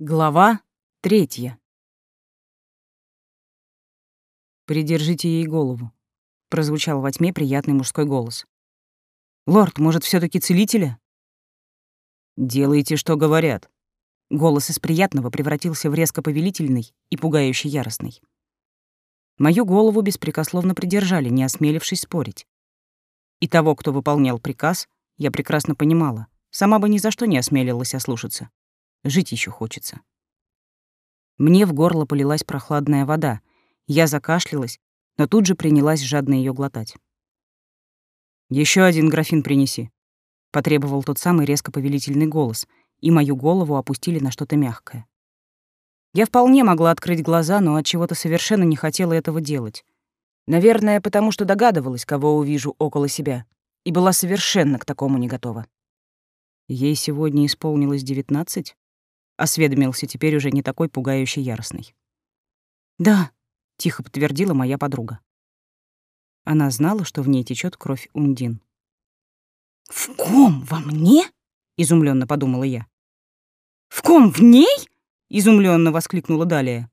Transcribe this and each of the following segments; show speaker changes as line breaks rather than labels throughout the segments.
Глава третья. «Придержите ей голову», — прозвучал во тьме приятный мужской голос. «Лорд, может, все таки целителя?» «Делайте, что говорят». Голос из приятного превратился в резко повелительный и пугающе яростный. Мою голову беспрекословно придержали, не осмелившись спорить. И того, кто выполнял приказ, я прекрасно понимала. Сама бы ни за что не осмелилась ослушаться. Жить еще хочется. Мне в горло полилась прохладная вода. Я закашлялась, но тут же принялась жадно ее глотать. Еще один графин принеси», — потребовал тот самый резко повелительный голос, и мою голову опустили на что-то мягкое. Я вполне могла открыть глаза, но от чего-то совершенно не хотела этого делать. Наверное, потому что догадывалась, кого увижу около себя, и была совершенно к такому не готова. Ей сегодня исполнилось девятнадцать? Осведомился теперь уже не такой пугающий яростный. «Да», — тихо подтвердила моя подруга. Она знала, что в ней течет кровь Ундин. «В ком? Во мне?» — изумленно подумала я. «В ком? В ней?» — изумленно воскликнула Далия.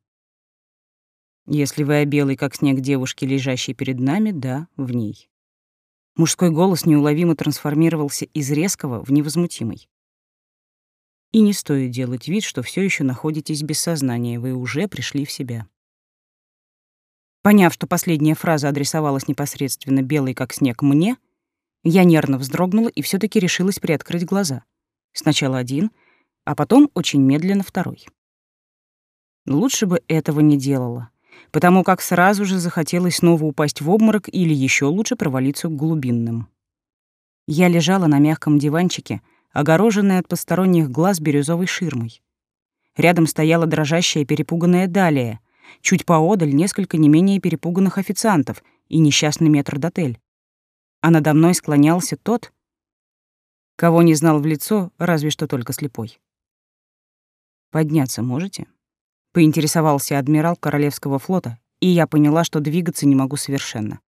«Если вы о белой, как снег девушке, лежащей перед нами, да, в ней». Мужской голос неуловимо трансформировался из резкого в невозмутимый. И не стоит делать вид, что все еще находитесь без сознания, вы уже пришли в себя. Поняв, что последняя фраза адресовалась непосредственно белой как снег мне, я нервно вздрогнула и все таки решилась приоткрыть глаза. Сначала один, а потом очень медленно второй. Лучше бы этого не делала, потому как сразу же захотелось снова упасть в обморок или еще лучше провалиться к глубинным. Я лежала на мягком диванчике, огороженная от посторонних глаз бирюзовой ширмой. Рядом стояла дрожащая перепуганная Далия, чуть поодаль несколько не менее перепуганных официантов и несчастный метрдотель. А надо мной склонялся тот, кого не знал в лицо, разве что только слепой. «Подняться можете?» — поинтересовался адмирал Королевского флота, и я поняла, что двигаться не могу совершенно.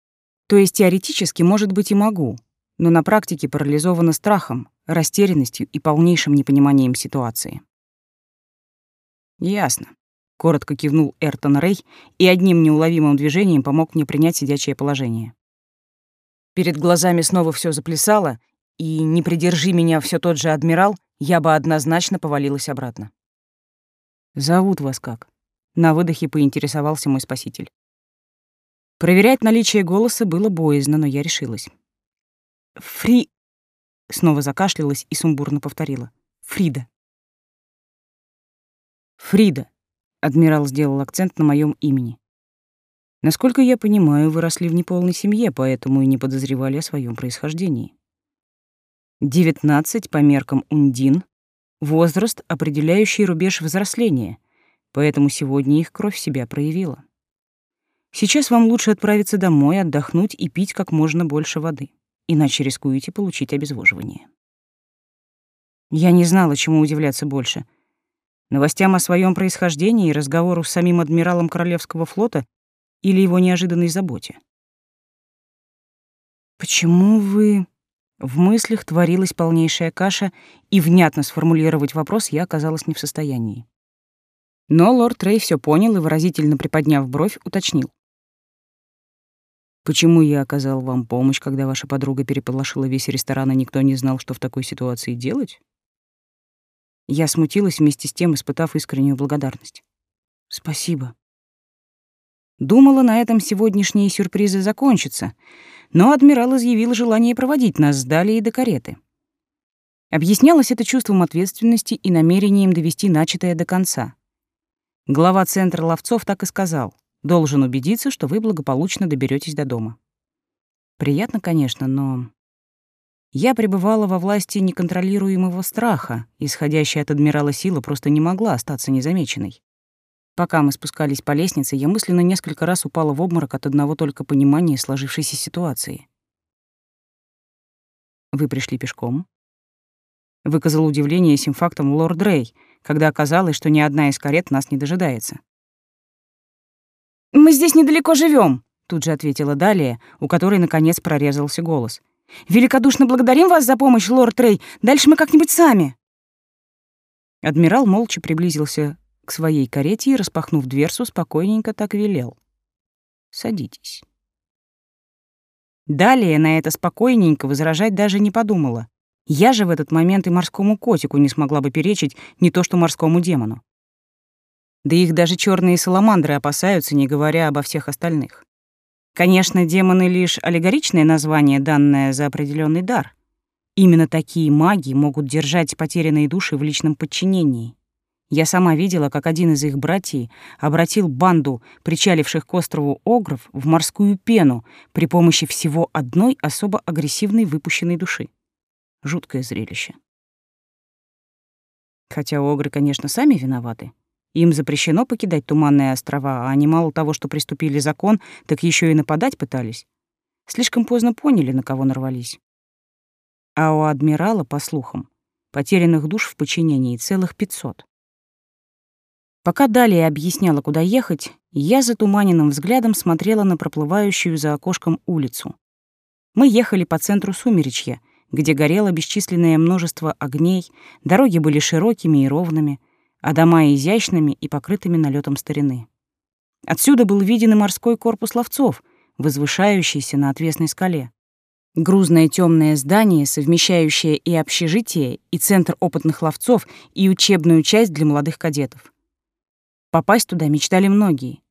То есть теоретически, может быть, и могу, но на практике парализована страхом, растерянностью и полнейшим непониманием ситуации. «Ясно», — коротко кивнул Эртон Рэй и одним неуловимым движением помог мне принять сидячее положение. Перед глазами снова все заплясало, и, не придержи меня все тот же адмирал, я бы однозначно повалилась обратно. «Зовут вас как?» — на выдохе поинтересовался мой спаситель. Проверять наличие голоса было боязно, но я решилась. «Фри...» Снова закашлялась и сумбурно повторила. «Фрида». «Фрида», — адмирал сделал акцент на моем имени. «Насколько я понимаю, вы росли в неполной семье, поэтому и не подозревали о своем происхождении. Девятнадцать по меркам Ундин — возраст, определяющий рубеж взросления, поэтому сегодня их кровь себя проявила. Сейчас вам лучше отправиться домой, отдохнуть и пить как можно больше воды иначе рискуете получить обезвоживание. Я не знала, чему удивляться больше. Новостям о своем происхождении и разговору с самим адмиралом Королевского флота или его неожиданной заботе. «Почему вы...» В мыслях творилась полнейшая каша, и внятно сформулировать вопрос я оказалась не в состоянии. Но лорд Рэй все понял и, выразительно приподняв бровь, уточнил. Почему я оказал вам помощь, когда ваша подруга переполошила весь ресторан, и никто не знал, что в такой ситуации делать? Я смутилась вместе с тем, испытав искреннюю благодарность. Спасибо. Думала, на этом сегодняшние сюрпризы закончатся, но адмирал изъявил желание проводить нас с Далией до кареты. Объяснялось это чувством ответственности и намерением довести начатое до конца. Глава центра ловцов так и сказал — Должен убедиться, что вы благополучно доберетесь до дома. Приятно, конечно, но... Я пребывала во власти неконтролируемого страха, исходящая от адмирала сила просто не могла остаться незамеченной. Пока мы спускались по лестнице, я мысленно несколько раз упала в обморок от одного только понимания сложившейся ситуации. «Вы пришли пешком?» Выказал удивление сим фактом лорд Рэй, когда оказалось, что ни одна из карет нас не дожидается. «Мы здесь недалеко живем, тут же ответила Далия, у которой, наконец, прорезался голос. «Великодушно благодарим вас за помощь, лорд Рэй. Дальше мы как-нибудь сами». Адмирал молча приблизился к своей карете и, распахнув дверцу, спокойненько так велел. «Садитесь». Далее на это спокойненько возражать даже не подумала. Я же в этот момент и морскому котику не смогла бы перечить, не то что морскому демону. Да их даже черные саламандры опасаются, не говоря обо всех остальных. Конечно, демоны — лишь аллегоричное название, данное за определенный дар. Именно такие маги могут держать потерянные души в личном подчинении. Я сама видела, как один из их братьев обратил банду причаливших к острову Огров в морскую пену при помощи всего одной особо агрессивной выпущенной души. Жуткое зрелище. Хотя Огры, конечно, сами виноваты. Им запрещено покидать Туманные острова, а они мало того, что приступили закон, так еще и нападать пытались. Слишком поздно поняли, на кого нарвались. А у адмирала, по слухам, потерянных душ в подчинении целых пятьсот. Пока далее объясняла, куда ехать, я затуманенным взглядом смотрела на проплывающую за окошком улицу. Мы ехали по центру Сумеречья, где горело бесчисленное множество огней, дороги были широкими и ровными, а дома изящными и покрытыми налетом старины. Отсюда был виден и морской корпус ловцов, возвышающийся на отвесной скале. Грузное темное здание, совмещающее и общежитие, и центр опытных ловцов, и учебную часть для молодых кадетов. Попасть туда мечтали многие,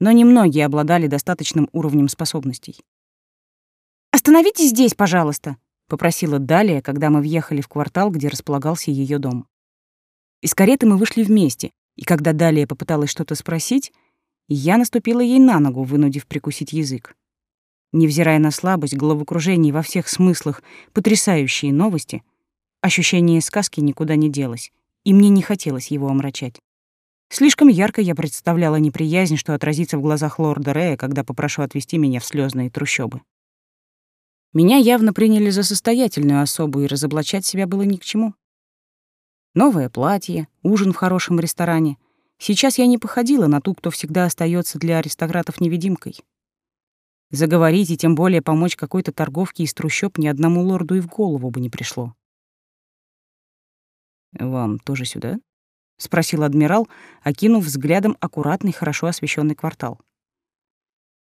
но немногие обладали достаточным уровнем способностей. «Остановитесь здесь, пожалуйста», — попросила Далия, когда мы въехали в квартал, где располагался ее дом. Из кареты мы вышли вместе, и когда Далия попыталась что-то спросить, я наступила ей на ногу, вынудив прикусить язык. Невзирая на слабость, головокружение во всех смыслах, потрясающие новости, ощущение сказки никуда не делось, и мне не хотелось его омрачать. Слишком ярко я представляла неприязнь, что отразится в глазах лорда Рея, когда попрошу отвезти меня в слезные трущобы. Меня явно приняли за состоятельную особу, и разоблачать себя было ни к чему. Новое платье, ужин в хорошем ресторане. Сейчас я не походила на ту, кто всегда остается для аристократов невидимкой. Заговорить и тем более помочь какой-то торговке из трущоб ни одному лорду и в голову бы не пришло. «Вам тоже сюда?» — спросил адмирал, окинув взглядом аккуратный, хорошо освещенный квартал.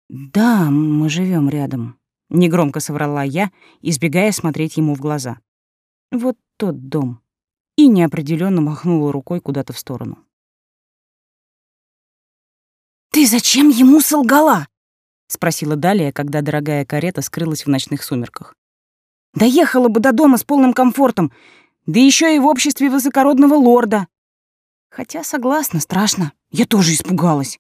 «Да, мы живем рядом», — негромко соврала я, избегая смотреть ему в глаза. «Вот тот дом». И неопределенно махнула рукой куда-то в сторону.
«Ты зачем ему солгала?»
— спросила Далия, когда дорогая карета скрылась в ночных сумерках.
«Доехала бы до дома с полным комфортом, да еще и в обществе высокородного лорда. Хотя, согласна, страшно. Я тоже испугалась.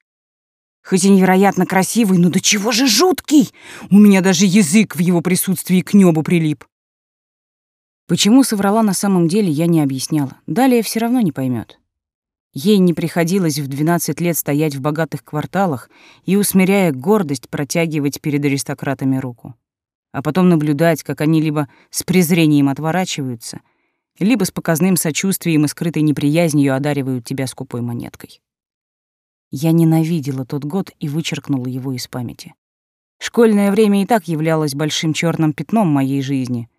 Хоть и невероятно красивый, но до чего же жуткий! У меня даже язык в его присутствии к небу прилип.
Почему соврала на самом деле, я не объясняла. Далее все равно не поймет. Ей не приходилось в 12 лет стоять в богатых кварталах и, усмиряя гордость, протягивать перед аристократами руку. А потом наблюдать, как они либо с презрением отворачиваются — либо с показным сочувствием и скрытой неприязнью одаривают тебя скупой монеткой. Я ненавидела тот год и вычеркнула его из памяти. Школьное время и так являлось большим черным пятном моей жизни,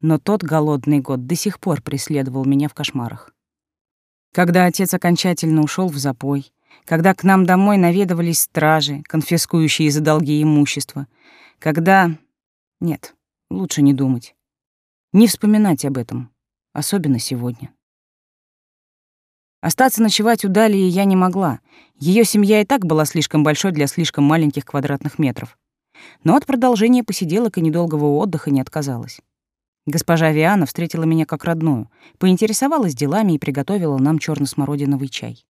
но тот голодный год до сих пор преследовал меня в кошмарах. Когда отец окончательно ушел в запой, когда к нам домой наведывались стражи, конфискующие за долги имущество, когда... Нет, лучше не думать. Не вспоминать об этом, особенно сегодня. Остаться ночевать у Далии я не могла. Ее семья и так была слишком большой для слишком маленьких квадратных метров. Но от продолжения посиделок и недолгого отдыха не отказалась. Госпожа Виана встретила меня как родную, поинтересовалась делами и приготовила нам черно смородиновый чай.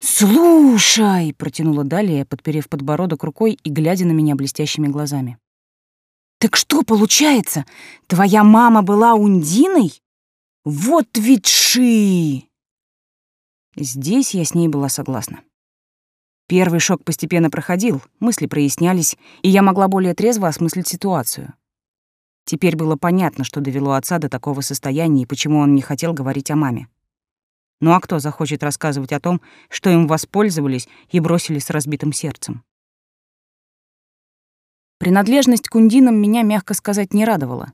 «Слушай!» — протянула
Далия, подперев подбородок рукой и глядя на меня блестящими глазами.
«Так что получается? Твоя мама была Ундиной? Вот ведь ши!»
Здесь я с ней была согласна. Первый шок постепенно проходил, мысли прояснялись, и я могла более трезво осмыслить ситуацию. Теперь было понятно, что довело отца до такого состояния и почему он не хотел говорить о маме. Ну а кто захочет рассказывать о том, что им воспользовались и бросили с разбитым сердцем? Принадлежность к ундинам меня, мягко сказать, не радовала.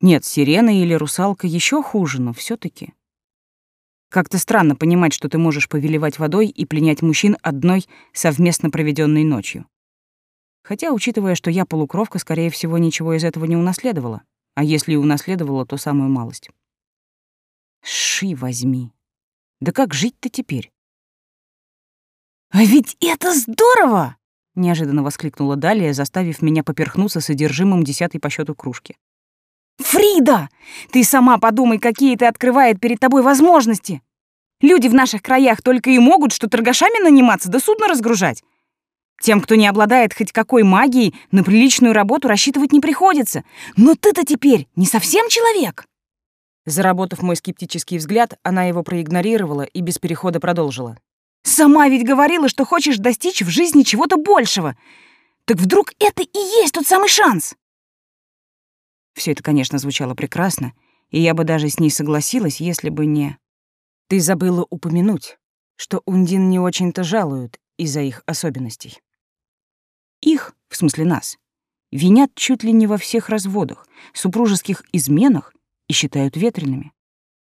Нет, сирена или русалка еще хуже, но все таки Как-то странно понимать, что ты можешь повелевать водой и пленять мужчин одной совместно проведенной ночью. Хотя, учитывая, что я полукровка, скорее всего, ничего из этого не унаследовала. А если и унаследовала, то самую малость. Ши возьми. Да как жить-то теперь?
«А ведь это здорово!»
— неожиданно воскликнула Далия, заставив меня поперхнуться содержимым десятой по счету кружки.
«Фрида! Ты сама подумай, какие ты открывает перед тобой возможности! Люди в наших краях только и могут что торгашами наниматься да судно разгружать. Тем, кто не обладает хоть какой магией, на приличную работу рассчитывать не приходится. Но ты-то теперь не совсем человек!»
Заработав мой скептический взгляд, она его проигнорировала и без перехода продолжила.
Сама ведь говорила, что хочешь достичь в жизни чего-то большего. Так вдруг это и есть тот самый шанс?
Все это, конечно, звучало прекрасно, и я бы даже с ней согласилась, если бы не... Ты забыла упомянуть, что Ундин не очень-то жалуют из-за их особенностей. Их, в смысле нас, винят чуть ли не во всех разводах, супружеских изменах и считают ветреными.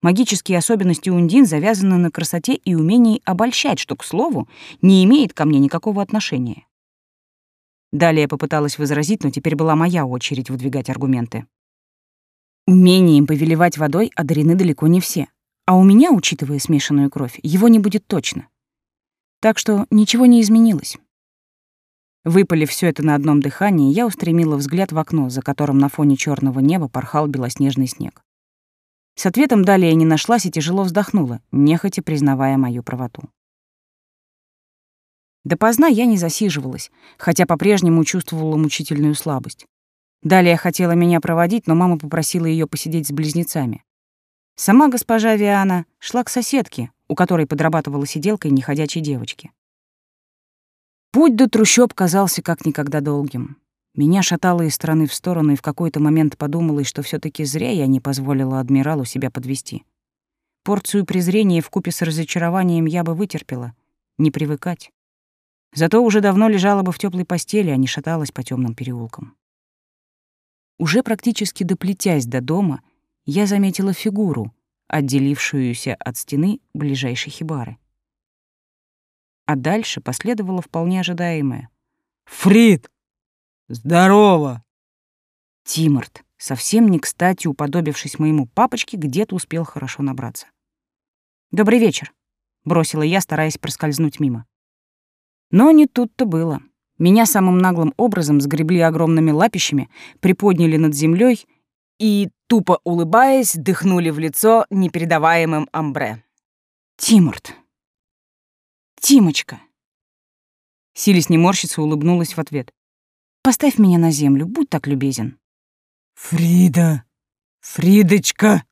Магические особенности Ундин завязаны на красоте и умении обольщать, что, к слову, не имеет ко мне никакого отношения. Далее попыталась возразить, но теперь была моя очередь выдвигать аргументы. Умением повелевать водой одарены далеко не все, а у меня, учитывая смешанную кровь, его не будет точно. Так что ничего не изменилось. Выпалив все это на одном дыхании, я устремила взгляд в окно, за которым на фоне черного неба порхал белоснежный снег. С ответом далее не нашлась и тяжело вздохнула, нехотя признавая мою правоту. Допоздна я не засиживалась, хотя по-прежнему чувствовала мучительную слабость. Далее хотела меня проводить, но мама попросила ее посидеть с близнецами. Сама госпожа Виана шла к соседке, у которой подрабатывала сиделкой неходячей девочки. Путь до трущоб казался как никогда долгим. Меня шатало из стороны в сторону, и в какой-то момент подумалось, что все таки зря я не позволила адмиралу себя подвести. Порцию презрения в купе с разочарованием я бы вытерпела, не привыкать. Зато уже давно лежала бы в теплой постели, а не шаталась по темным переулкам. Уже практически доплетясь до дома, я заметила фигуру, отделившуюся от стены ближайшей хибары. А дальше последовало вполне ожидаемое.
«Фрид!» Здорово!»
Тиморт, совсем не кстати уподобившись моему папочке, где-то успел хорошо набраться. «Добрый вечер», — бросила я, стараясь проскользнуть мимо. Но не тут-то было. Меня самым наглым образом сгребли огромными лапищами, приподняли над землей и, тупо улыбаясь, дыхнули в лицо непередаваемым амбре. «Тимурт! Тимочка!» Сились не морщиться, улыбнулась в ответ. Поставь меня на землю, будь так любезен».
«Фрида! Фридочка!»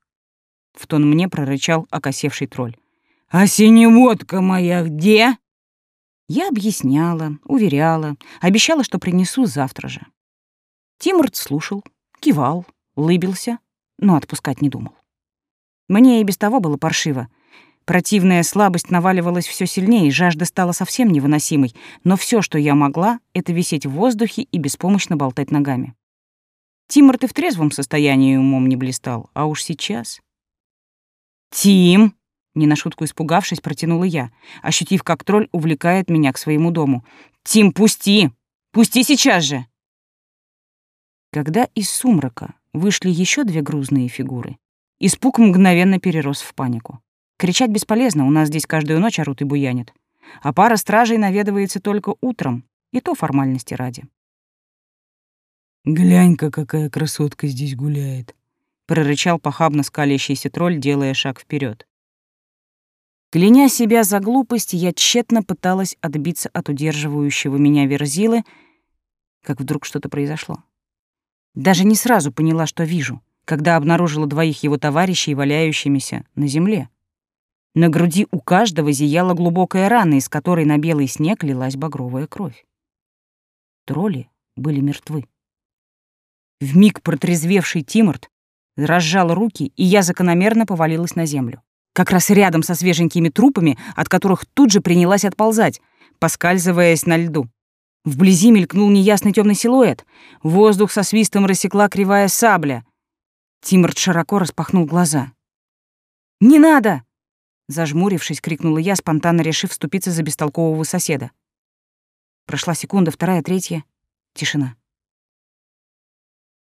В тон мне прорычал окосевший тролль.
«А синеводка моя где?»
Я объясняла, уверяла, обещала, что принесу завтра же. Тимурт слушал, кивал, лыбился, но отпускать не думал. Мне и без того было паршиво, Противная слабость наваливалась все сильнее, жажда стала совсем невыносимой, но все, что я могла, это висеть в воздухе и беспомощно болтать ногами. Тимур ты в трезвом состоянии умом не блистал, а уж сейчас... «Тим!» — не на шутку испугавшись, протянула я, ощутив, как тролль увлекает меня к своему дому. «Тим, пусти! Пусти сейчас же!» Когда из сумрака вышли еще две грузные фигуры, испуг мгновенно перерос в панику. Кричать бесполезно, у нас здесь каждую ночь орут и буянят. А пара стражей наведывается только утром, и то формальности ради.
«Глянь-ка, какая красотка здесь гуляет», —
прорычал похабно скалящийся тролль, делая шаг вперед. Кляня себя за глупость, я тщетно пыталась отбиться от удерживающего меня верзилы, как вдруг что-то произошло. Даже не сразу поняла, что вижу, когда обнаружила двоих его товарищей, валяющимися на земле. На груди у каждого зияла глубокая рана, из которой на белый снег лилась багровая кровь. Тролли были мертвы. Вмиг протрезвевший Тимурт разжал руки, и я закономерно повалилась на землю. Как раз рядом со свеженькими трупами, от которых тут же принялась отползать, поскальзываясь на льду. Вблизи мелькнул неясный темный силуэт. Воздух со свистом рассекла кривая сабля. Тимурт широко распахнул глаза. «Не надо!»
Зажмурившись, крикнула я, спонтанно решив вступиться за бестолкового соседа. Прошла секунда, вторая, третья. Тишина.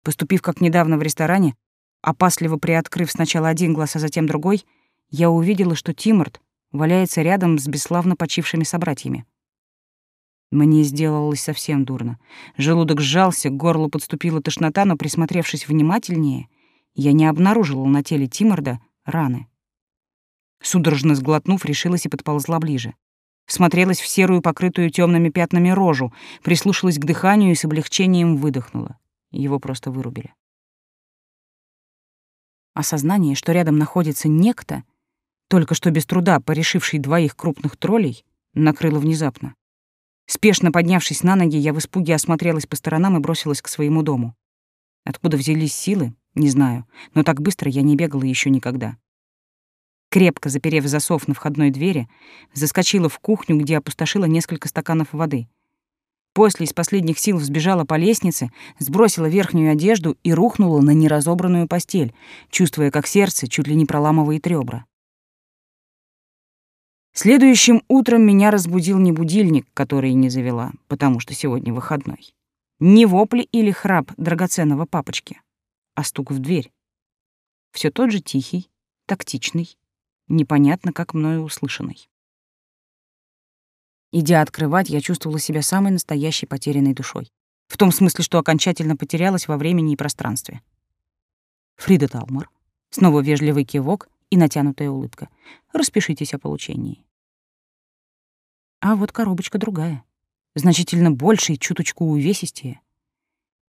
Поступив как недавно в ресторане, опасливо приоткрыв сначала один глаз, а затем другой, я увидела, что Тимурт валяется рядом с бесславно почившими собратьями. Мне сделалось совсем дурно. Желудок сжался, к горлу подступила тошнота, но, присмотревшись внимательнее, я не обнаружила на теле Тиморда раны. Судорожно сглотнув, решилась и подползла ближе. Смотрелась в серую, покрытую темными пятнами рожу, прислушалась к дыханию и с облегчением выдохнула. Его просто вырубили. Осознание, что рядом находится некто, только что без труда порешивший двоих крупных троллей, накрыло внезапно. Спешно поднявшись на ноги, я в испуге осмотрелась по сторонам и бросилась к своему дому. Откуда взялись силы, не знаю, но так быстро я не бегала еще никогда. Крепко заперев засов на входной двери, заскочила в кухню, где опустошила несколько стаканов воды. После из последних сил взбежала по лестнице, сбросила верхнюю одежду и рухнула на неразобранную постель, чувствуя, как сердце чуть ли не проламывает ребра. Следующим утром меня разбудил не будильник, который не завела, потому что сегодня выходной. Не вопли или храп драгоценного папочки, а стук в дверь. Все тот же тихий, тактичный, непонятно как мною услышанный. Идя открывать, я чувствовала себя самой настоящей потерянной душой. В том смысле, что окончательно потерялась во времени и пространстве. Фрида Талмор. Снова вежливый кивок и натянутая улыбка. Распишитесь о получении. А вот коробочка другая. Значительно больше и чуточку увесистее.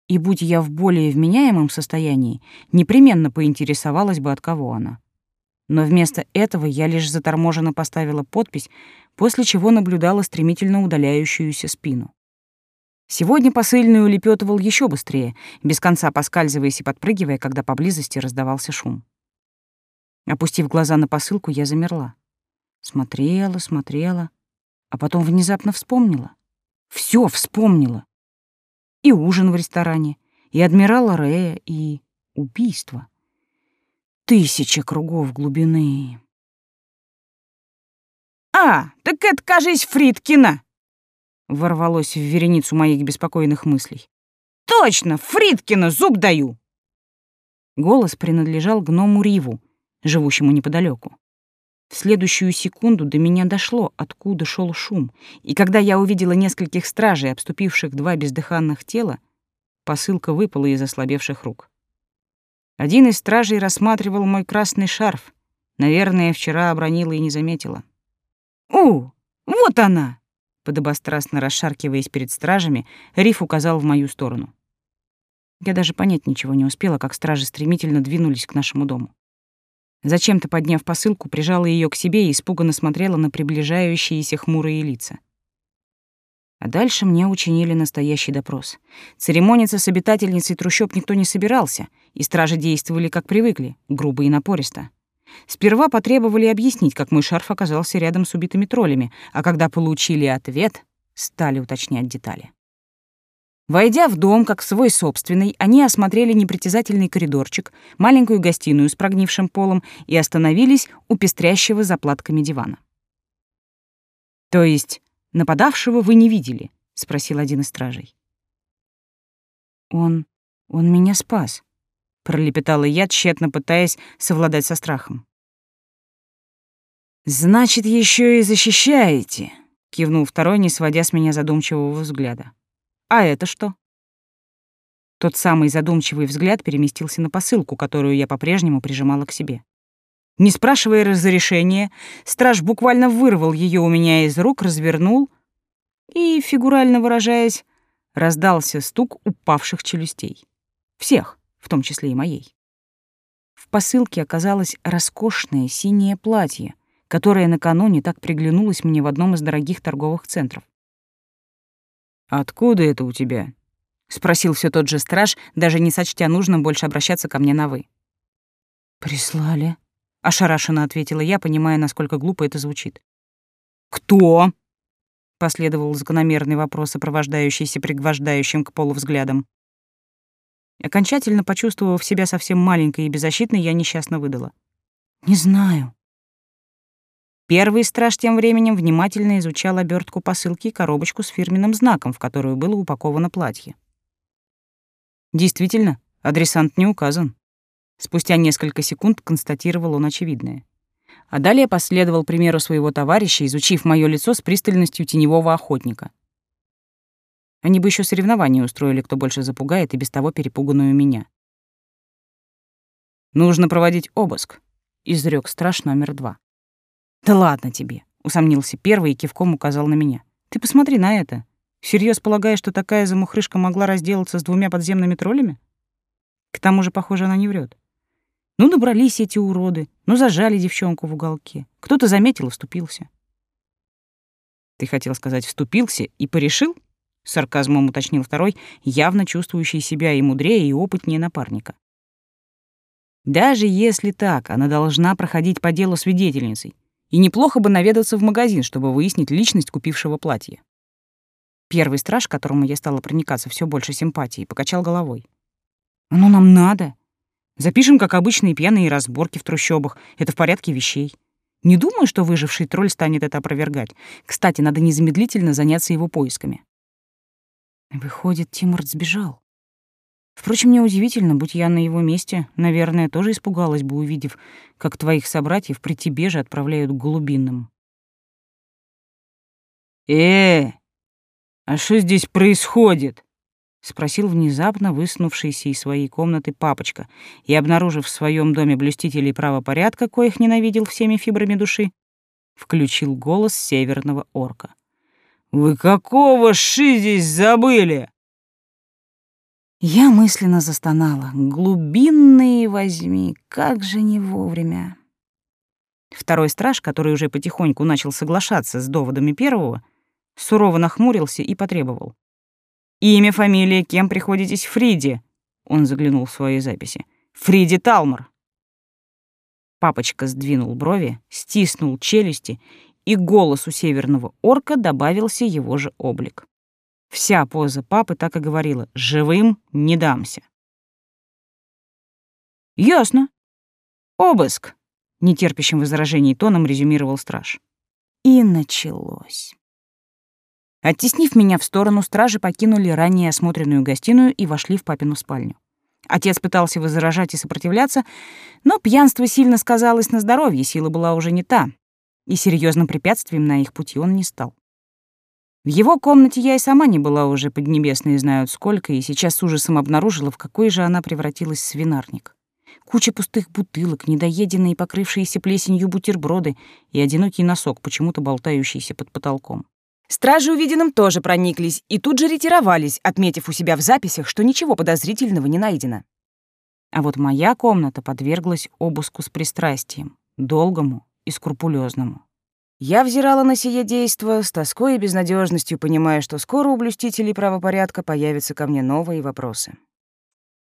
И будь я в более вменяемом состоянии, непременно поинтересовалась бы, от кого она. Но вместо этого я лишь заторможенно поставила подпись, после чего наблюдала стремительно удаляющуюся спину. Сегодня посыльный улепетывал еще быстрее, без конца поскальзываясь и подпрыгивая, когда поблизости раздавался шум. Опустив глаза на посылку, я замерла. Смотрела, смотрела а потом внезапно вспомнила. Все вспомнила. И ужин в ресторане, и адмирала Рея, и убийство. Тысяча кругов глубины. «А, так это, кажись, Фридкина!» Ворвалось в вереницу моих беспокойных мыслей. «Точно, Фридкина, зуб даю!» Голос принадлежал гному Риву, живущему неподалеку. В следующую секунду до меня дошло, откуда шел шум, и когда я увидела нескольких стражей, обступивших два бездыханных тела, посылка выпала из ослабевших рук. Один из стражей рассматривал мой красный шарф. Наверное, вчера обронила и не заметила. «У, вот она!» Подобострастно расшаркиваясь перед стражами, Риф указал в мою сторону. Я даже понять ничего не успела, как стражи стремительно двинулись к нашему дому. Зачем-то, подняв посылку, прижала ее к себе и испуганно смотрела на приближающиеся хмурые лица. А дальше мне учинили настоящий допрос. Церемониться с обитательницей трущоб никто не собирался, и стражи действовали как привыкли, грубо и напористо. Сперва потребовали объяснить, как мой шарф оказался рядом с убитыми троллями, а когда получили ответ, стали уточнять детали. Войдя в дом, как свой собственный, они осмотрели непритязательный коридорчик, маленькую гостиную с прогнившим полом и остановились у пестрящего заплатками дивана. «То есть нападавшего вы не видели?» — спросил один из стражей. «Он... он меня спас», — пролепетала я, тщетно пытаясь совладать со страхом. «Значит, еще и защищаете», — кивнул второй, не сводя с меня задумчивого взгляда. А это что? Тот самый задумчивый взгляд переместился на посылку, которую я по-прежнему прижимала к себе. Не спрашивая разрешения, страж буквально вырвал ее у меня из рук, развернул и, фигурально выражаясь, раздался стук упавших челюстей. Всех, в том числе и моей. В посылке оказалось роскошное синее платье, которое накануне так приглянулось мне в одном из дорогих торговых центров. «Откуда это у тебя?» — спросил все тот же страж, даже не сочтя нужным больше обращаться ко мне на «вы». «Прислали», — ошарашенно ответила я, понимая, насколько глупо это звучит. «Кто?» — последовал закономерный вопрос, сопровождающийся пригвождающим к полу взглядом. Окончательно почувствовав себя совсем маленькой и беззащитной, я несчастно выдала. «Не знаю».
Первый страж тем временем внимательно изучал обертку посылки и коробочку с фирменным знаком, в которую было упаковано платье. Действительно, адресант не указан. Спустя несколько секунд констатировал он очевидное. А далее последовал примеру своего товарища, изучив мое лицо с пристальностью теневого охотника. Они бы еще соревнования устроили, кто больше запугает и без того перепуганную меня. «Нужно проводить обыск», — изрек страж номер два. «Да ладно тебе», — усомнился первый и кивком указал на меня. «Ты посмотри на это. Всерьез полагаешь, что такая замухрышка могла разделаться с двумя подземными троллями? К тому же, похоже, она не врет. Ну, набрались эти уроды, ну, зажали девчонку в уголке. Кто-то заметил и вступился. Ты хотел сказать «вступился» и порешил? Сарказмом уточнил второй, явно чувствующий себя и мудрее, и опытнее напарника. Даже если так, она должна проходить по делу свидетельницей. И неплохо бы наведаться в магазин, чтобы выяснить личность купившего платье. Первый страж, которому я стала проникаться все больше симпатией, покачал головой. «Оно нам надо. Запишем, как обычные пьяные разборки в трущобах. Это в порядке вещей. Не думаю, что выживший тролль станет это опровергать. Кстати, надо незамедлительно заняться его поисками. Выходит, Тимур сбежал. Впрочем, неудивительно, будь я на его месте, наверное, тоже испугалась бы, увидев, как твоих собратьев при тебе же отправляют к глубинным.
«Э, а что здесь происходит?» — спросил внезапно высунувшийся из своей комнаты папочка и, обнаружив в своем доме блюстителей правопорядка, коих ненавидел всеми фибрами души, включил голос северного орка. «Вы какого ши здесь забыли?»
Я мысленно застонала. «Глубинные возьми, как же не вовремя!»
Второй страж, который уже потихоньку начал соглашаться с доводами первого, сурово нахмурился и потребовал. Имя, фамилия, кем приходитесь Фриди? Он заглянул в свои записи. Фриди Талмор. Папочка сдвинул брови, стиснул челюсти, и голосу северного орка добавился его же облик. Вся поза папы так и говорила «живым не дамся». «Ясно. Обыск», — нетерпящим возражений тоном резюмировал страж.
И началось.
Оттеснив меня в сторону, стражи покинули ранее осмотренную гостиную и вошли в папину спальню. Отец пытался возражать и сопротивляться, но пьянство сильно сказалось на здоровье, сила была уже не та, и серьезным препятствием на их пути он не стал. В его комнате я и сама не была уже поднебесные знают сколько, и сейчас с ужасом обнаружила, в какой же она превратилась в свинарник. Куча пустых бутылок, недоеденные и покрывшиеся плесенью бутерброды и одинокий носок, почему-то болтающийся под потолком. Стражи увиденным тоже прониклись и тут же ретировались, отметив у себя в записях, что ничего подозрительного не найдено. А вот моя комната подверглась обыску с пристрастием, долгому и скрупулезному. Я взирала на сие действо с тоской и безнадежностью, понимая, что скоро у блюстителей правопорядка появятся ко мне новые вопросы.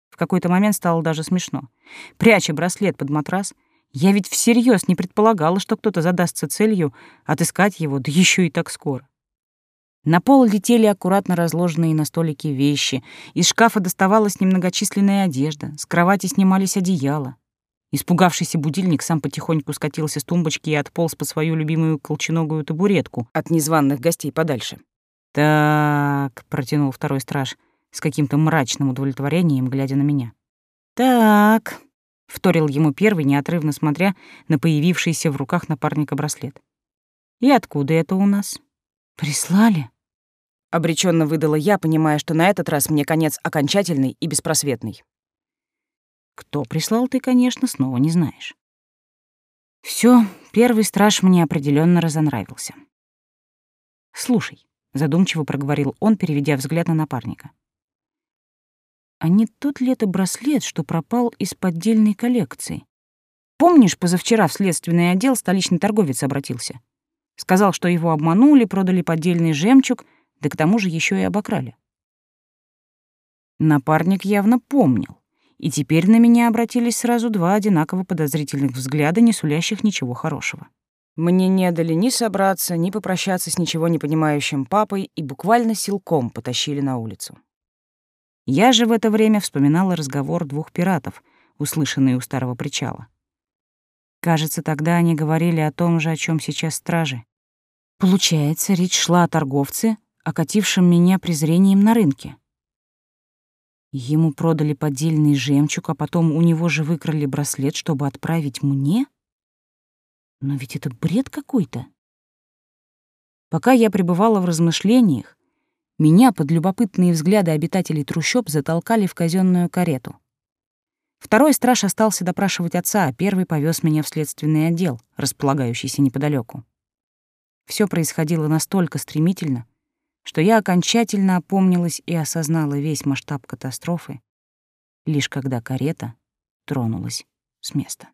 В какой-то момент стало даже смешно. Пряча браслет под матрас, я ведь всерьез не предполагала, что кто-то задастся целью отыскать его, да еще и так скоро. На пол летели аккуратно разложенные на столике вещи, из шкафа доставалась немногочисленная одежда, с кровати снимались одеяла. Испугавшийся будильник сам потихоньку скатился с тумбочки и отполз по свою любимую колченогую табуретку от незваных гостей подальше. «Так», — протянул второй страж с каким-то мрачным удовлетворением, глядя на меня. «Так», — вторил ему первый, неотрывно смотря на появившийся в руках напарника браслет. «И откуда это у нас?» «Прислали?» Обреченно выдала я, понимая, что на этот раз мне конец окончательный и беспросветный. Кто прислал, ты, конечно, снова не знаешь. Все, первый страж мне определенно разонравился. Слушай, задумчиво проговорил он, переведя взгляд на напарника. А не тот ли это браслет, что пропал из поддельной коллекции? Помнишь, позавчера в следственный отдел столичный торговец обратился? Сказал, что его обманули, продали поддельный жемчуг, да к тому же еще и обокрали. Напарник явно помнил, и теперь на меня обратились сразу два одинаково подозрительных взгляда, не сулящих ничего хорошего. Мне не дали ни собраться, ни попрощаться с ничего не понимающим папой и буквально силком потащили на улицу. Я же в это время вспоминала разговор двух пиратов, услышанный у старого причала. Кажется, тогда они говорили о том же, о чем сейчас стражи. Получается, речь шла о торговце, окатившем меня презрением на рынке. Ему продали поддельный жемчуг, а потом у него же выкрали браслет, чтобы отправить мне? Но ведь это бред какой-то. Пока я пребывала в размышлениях, меня под любопытные взгляды обитателей трущоб затолкали в казенную карету. Второй страж остался допрашивать отца, а первый повез меня в следственный отдел, располагающийся неподалеку. Все происходило настолько стремительно, что я окончательно опомнилась и осознала весь масштаб катастрофы, лишь когда карета тронулась с места.